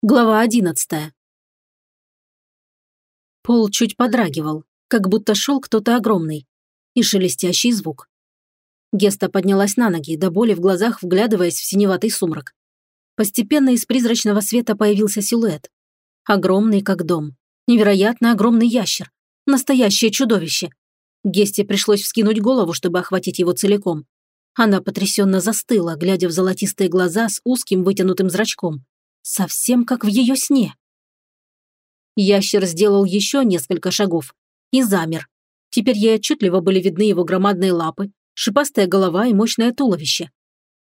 Глава одиннадцатая. Пол чуть подрагивал, как будто шел кто-то огромный. И шелестящий звук. Геста поднялась на ноги, до боли в глазах вглядываясь в синеватый сумрак. Постепенно из призрачного света появился силуэт. Огромный, как дом. Невероятно огромный ящер. Настоящее чудовище. Гесте пришлось вскинуть голову, чтобы охватить его целиком. Она потрясенно застыла, глядя в золотистые глаза с узким вытянутым зрачком. Совсем как в ее сне. Ящер сделал еще несколько шагов и замер. Теперь ей отчетливо были видны его громадные лапы, шипастая голова и мощное туловище.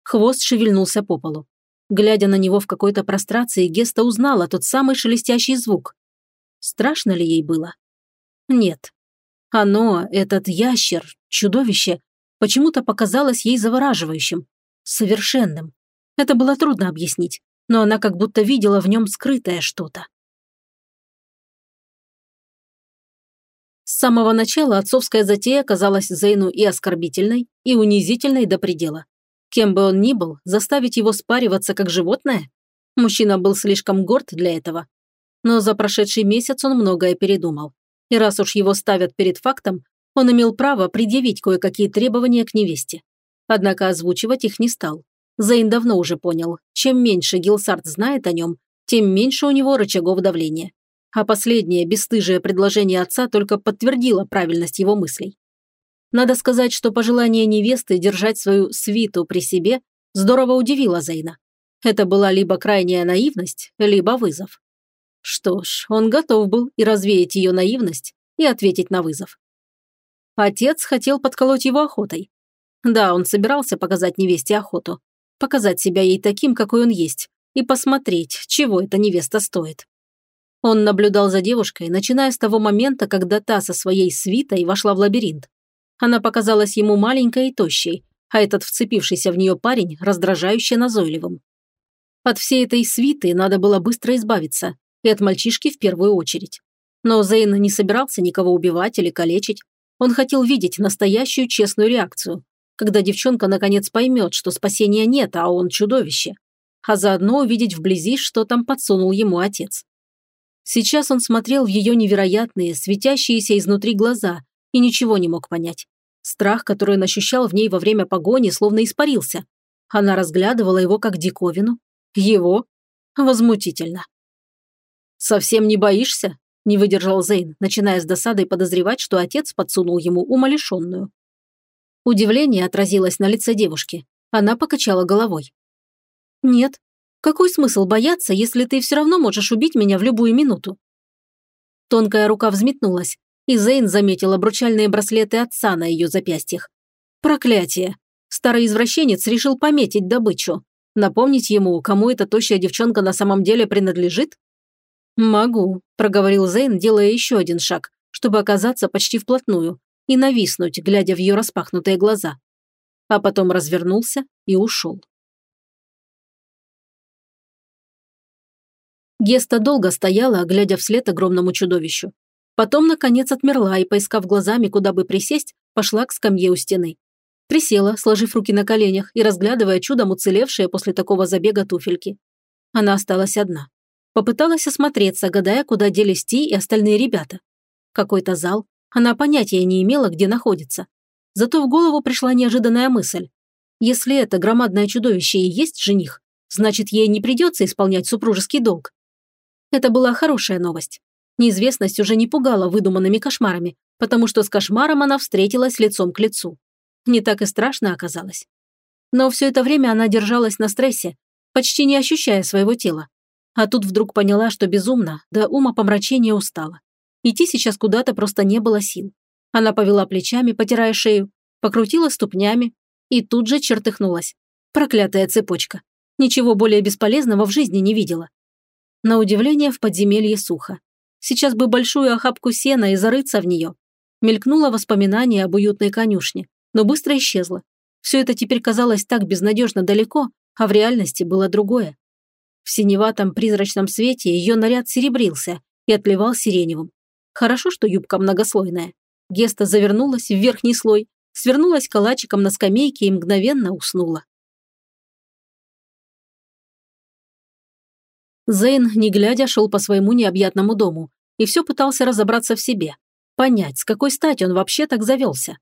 Хвост шевельнулся по полу. Глядя на него в какой-то прострации, Геста узнала тот самый шелестящий звук. Страшно ли ей было? Нет. Оно, этот ящер, чудовище, почему-то показалось ей завораживающим, совершенным. Это было трудно объяснить но она как будто видела в нем скрытое что-то. С самого начала отцовская затея казалась Зейну и оскорбительной, и унизительной до предела. Кем бы он ни был, заставить его спариваться как животное? Мужчина был слишком горд для этого. Но за прошедший месяц он многое передумал. И раз уж его ставят перед фактом, он имел право предъявить кое-какие требования к невесте. Однако озвучивать их не стал. Зейн давно уже понял, чем меньше Гилсарт знает о нем, тем меньше у него рычагов давления. А последнее бесстыжее предложение отца только подтвердило правильность его мыслей. Надо сказать, что пожелание невесты держать свою свиту при себе здорово удивило Зейна. Это была либо крайняя наивность, либо вызов. Что ж, он готов был и развеять ее наивность, и ответить на вызов. Отец хотел подколоть его охотой. Да, он собирался показать невесте охоту, показать себя ей таким, какой он есть, и посмотреть, чего эта невеста стоит. Он наблюдал за девушкой, начиная с того момента, когда та со своей свитой вошла в лабиринт. Она показалась ему маленькой и тощей, а этот вцепившийся в нее парень раздражающе назойливым. От всей этой свиты надо было быстро избавиться, и от мальчишки в первую очередь. Но Зейн не собирался никого убивать или калечить. Он хотел видеть настоящую честную реакцию, когда девчонка наконец поймет, что спасения нет, а он чудовище. А заодно увидеть вблизи, что там подсунул ему отец. Сейчас он смотрел в ее невероятные, светящиеся изнутри глаза и ничего не мог понять. Страх, который он ощущал в ней во время погони, словно испарился. Она разглядывала его как диковину. Его? Возмутительно. «Совсем не боишься?» – не выдержал Зейн, начиная с досадой подозревать, что отец подсунул ему умалишенную. Удивление отразилось на лице девушки. Она покачала головой. «Нет. Какой смысл бояться, если ты все равно можешь убить меня в любую минуту?» Тонкая рука взметнулась, и Зейн заметил обручальные браслеты отца на ее запястьях. Проклятие! Старый извращенец решил пометить добычу. Напомнить ему, кому эта тощая девчонка на самом деле принадлежит? «Могу», – проговорил Зейн, делая еще один шаг, чтобы оказаться почти вплотную, и нависнуть, глядя в ее распахнутые глаза. А потом развернулся и ушел. Геста долго стояла, глядя вслед огромному чудовищу. Потом, наконец, отмерла и, поискав глазами, куда бы присесть, пошла к скамье у стены. Присела, сложив руки на коленях и разглядывая чудом уцелевшие после такого забега туфельки. Она осталась одна. Попыталась осмотреться, гадая, куда делись Ти и остальные ребята. Какой-то зал, она понятия не имела, где находится. Зато в голову пришла неожиданная мысль. Если это громадное чудовище и есть жених, значит, ей не придется исполнять супружеский долг. Это была хорошая новость. Неизвестность уже не пугала выдуманными кошмарами, потому что с кошмаром она встретилась лицом к лицу. Не так и страшно оказалось. Но все это время она держалась на стрессе, почти не ощущая своего тела. А тут вдруг поняла, что безумно, до ума помрачения устала. Идти сейчас куда-то просто не было сил. Она повела плечами, потирая шею, покрутила ступнями и тут же чертыхнулась. Проклятая цепочка. Ничего более бесполезного в жизни не видела. На удивление в подземелье сухо. Сейчас бы большую охапку сена и зарыться в нее. Мелькнуло воспоминание об уютной конюшне, но быстро исчезло. Все это теперь казалось так безнадежно далеко, а в реальности было другое. В синеватом призрачном свете ее наряд серебрился и отливал сиреневым. Хорошо, что юбка многослойная. Геста завернулась в верхний слой, свернулась калачиком на скамейке и мгновенно уснула. Зейн, не глядя, шел по своему необъятному дому и все пытался разобраться в себе, понять, с какой стати он вообще так завелся.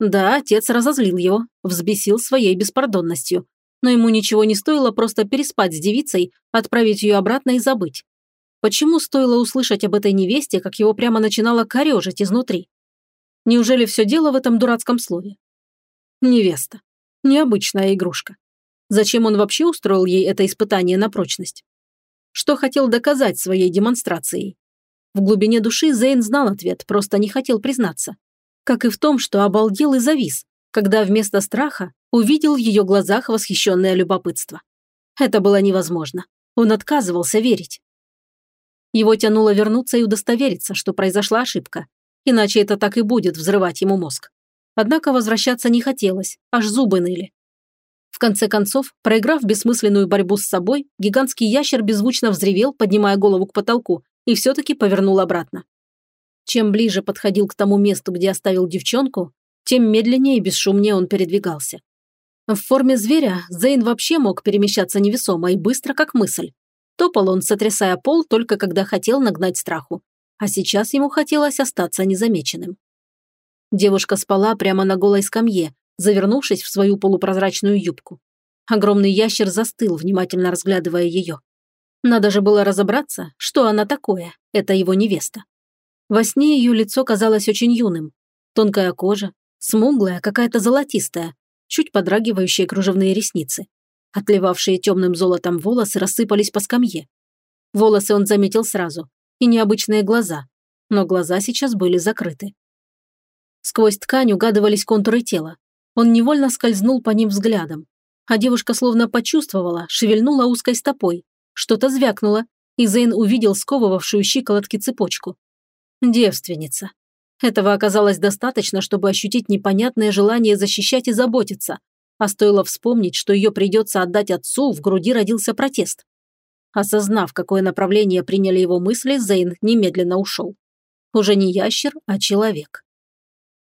Да, отец разозлил его, взбесил своей беспардонностью, но ему ничего не стоило просто переспать с девицей, отправить ее обратно и забыть. Почему стоило услышать об этой невесте, как его прямо начинало корежить изнутри? Неужели все дело в этом дурацком слове? Невеста. Необычная игрушка. Зачем он вообще устроил ей это испытание на прочность? Что хотел доказать своей демонстрацией? В глубине души Зейн знал ответ, просто не хотел признаться. Как и в том, что обалдел и завис, когда вместо страха увидел в ее глазах восхищенное любопытство. Это было невозможно. Он отказывался верить. Его тянуло вернуться и удостовериться, что произошла ошибка, иначе это так и будет взрывать ему мозг. Однако возвращаться не хотелось, аж зубы ныли. В конце концов, проиграв бессмысленную борьбу с собой, гигантский ящер беззвучно взревел, поднимая голову к потолку, и все-таки повернул обратно. Чем ближе подходил к тому месту, где оставил девчонку, тем медленнее и бесшумнее он передвигался. В форме зверя Зейн вообще мог перемещаться невесомо и быстро, как мысль. Топал он, сотрясая пол, только когда хотел нагнать страху. А сейчас ему хотелось остаться незамеченным. Девушка спала прямо на голой скамье, завернувшись в свою полупрозрачную юбку. Огромный ящер застыл, внимательно разглядывая ее. Надо же было разобраться, что она такое, это его невеста. Во сне ее лицо казалось очень юным. Тонкая кожа, смуглая, какая-то золотистая, чуть подрагивающие кружевные ресницы. Отливавшие темным золотом волосы рассыпались по скамье. Волосы он заметил сразу, и необычные глаза, но глаза сейчас были закрыты. Сквозь ткань угадывались контуры тела, он невольно скользнул по ним взглядом. А девушка словно почувствовала, шевельнула узкой стопой. Что-то звякнуло, и Зейн увидел сковывавшую щиколотки цепочку. Девственница. Этого оказалось достаточно, чтобы ощутить непонятное желание защищать и заботиться. А стоило вспомнить, что ее придется отдать отцу, в груди родился протест. Осознав, какое направление приняли его мысли, Зейн немедленно ушел. Уже не ящер, а человек.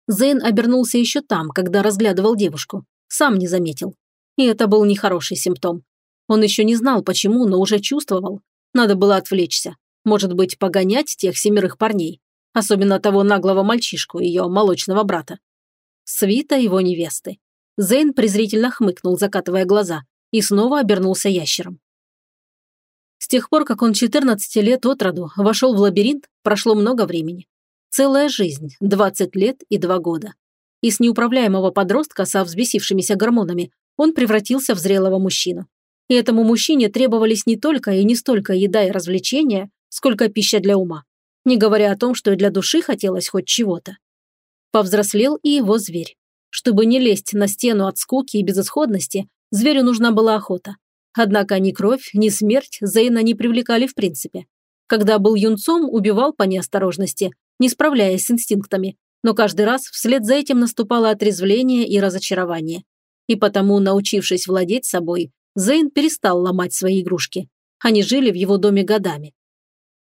Зейн обернулся еще там, когда разглядывал девушку. Сам не заметил. И это был нехороший симптом. Он еще не знал, почему, но уже чувствовал. Надо было отвлечься. Может быть, погонять тех семерых парней. Особенно того наглого мальчишку, ее молочного брата. Свита его невесты. Зейн презрительно хмыкнул, закатывая глаза, и снова обернулся ящером. С тех пор, как он 14 лет от роду вошел в лабиринт, прошло много времени. Целая жизнь, 20 лет и 2 года. Из неуправляемого подростка со взбесившимися гормонами он превратился в зрелого мужчину. И этому мужчине требовались не только и не столько еда и развлечения, сколько пища для ума. Не говоря о том, что и для души хотелось хоть чего-то. Повзрослел и его зверь. Чтобы не лезть на стену от скуки и безысходности, зверю нужна была охота. Однако ни кровь, ни смерть Зейна не привлекали в принципе. Когда был юнцом, убивал по неосторожности, не справляясь с инстинктами, но каждый раз вслед за этим наступало отрезвление и разочарование. И потому, научившись владеть собой, Зейн перестал ломать свои игрушки. Они жили в его доме годами.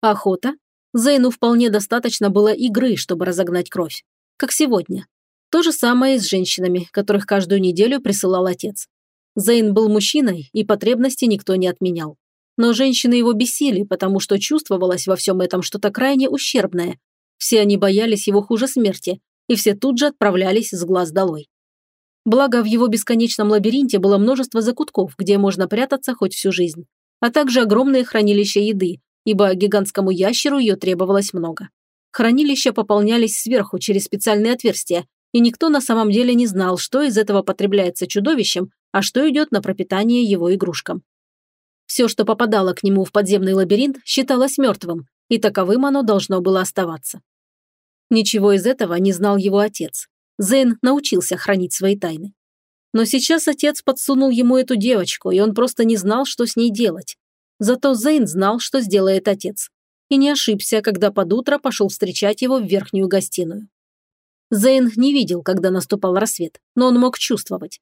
Охота? Зейну вполне достаточно было игры, чтобы разогнать кровь. Как сегодня. То же самое и с женщинами, которых каждую неделю присылал отец. Зейн был мужчиной, и потребности никто не отменял. Но женщины его бесили, потому что чувствовалось во всем этом что-то крайне ущербное, все они боялись его хуже смерти, и все тут же отправлялись с глаз долой. Благо, в его бесконечном лабиринте было множество закутков, где можно прятаться хоть всю жизнь, а также огромные хранилища еды, ибо гигантскому ящеру ее требовалось много. Хранилища пополнялись сверху через специальные отверстия, и никто на самом деле не знал, что из этого потребляется чудовищем, а что идет на пропитание его игрушкам. Все, что попадало к нему в подземный лабиринт, считалось мертвым, и таковым оно должно было оставаться. Ничего из этого не знал его отец. Зейн научился хранить свои тайны. Но сейчас отец подсунул ему эту девочку, и он просто не знал, что с ней делать. Зато Зейн знал, что сделает отец. И не ошибся, когда под утро пошел встречать его в верхнюю гостиную. Зейн не видел, когда наступал рассвет, но он мог чувствовать.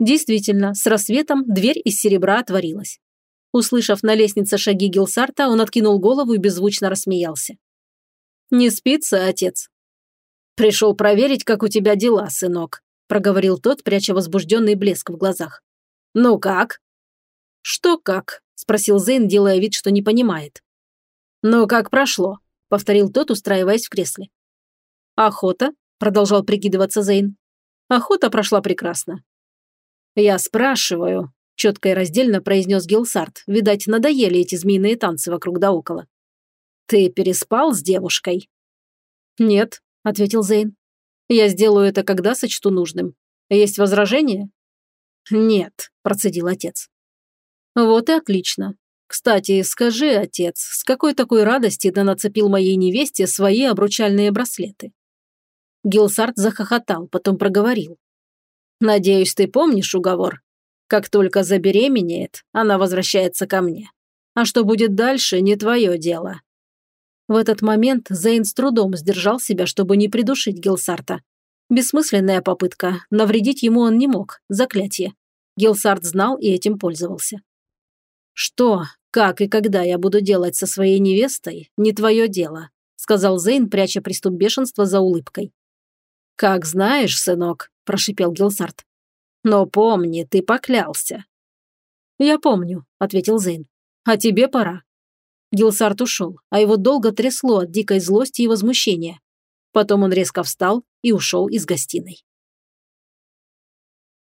Действительно, с рассветом дверь из серебра отворилась. Услышав на лестнице шаги Гилсарта, он откинул голову и беззвучно рассмеялся. «Не спится, отец?» «Пришел проверить, как у тебя дела, сынок», проговорил тот, пряча возбужденный блеск в глазах. «Ну как?» «Что как?» спросил Зейн, делая вид, что не понимает. «Ну, как прошло?» – повторил тот, устраиваясь в кресле. «Охота?» – продолжал прикидываться Зейн. «Охота прошла прекрасно». «Я спрашиваю», – четко и раздельно произнес Гилсарт. Видать, надоели эти змеиные танцы вокруг да около. «Ты переспал с девушкой?» «Нет», – ответил Зейн. «Я сделаю это, когда сочту нужным. Есть возражения?» «Нет», – процедил отец. «Вот и отлично. Кстати, скажи, отец, с какой такой радости ты нацепил моей невесте свои обручальные браслеты?» Гилсарт захохотал, потом проговорил. «Надеюсь, ты помнишь уговор? Как только забеременеет, она возвращается ко мне. А что будет дальше, не твое дело». В этот момент Зейн с трудом сдержал себя, чтобы не придушить Гилсарта. Бессмысленная попытка, навредить ему он не мог, заклятие. Гилсарт знал и этим пользовался. «Что, как и когда я буду делать со своей невестой, не твое дело», сказал Зейн, пряча приступ бешенства за улыбкой. «Как знаешь, сынок», – прошипел Гилсарт. «Но помни, ты поклялся». «Я помню», – ответил Зейн. «А тебе пора». Гилсарт ушел, а его долго трясло от дикой злости и возмущения. Потом он резко встал и ушел из гостиной.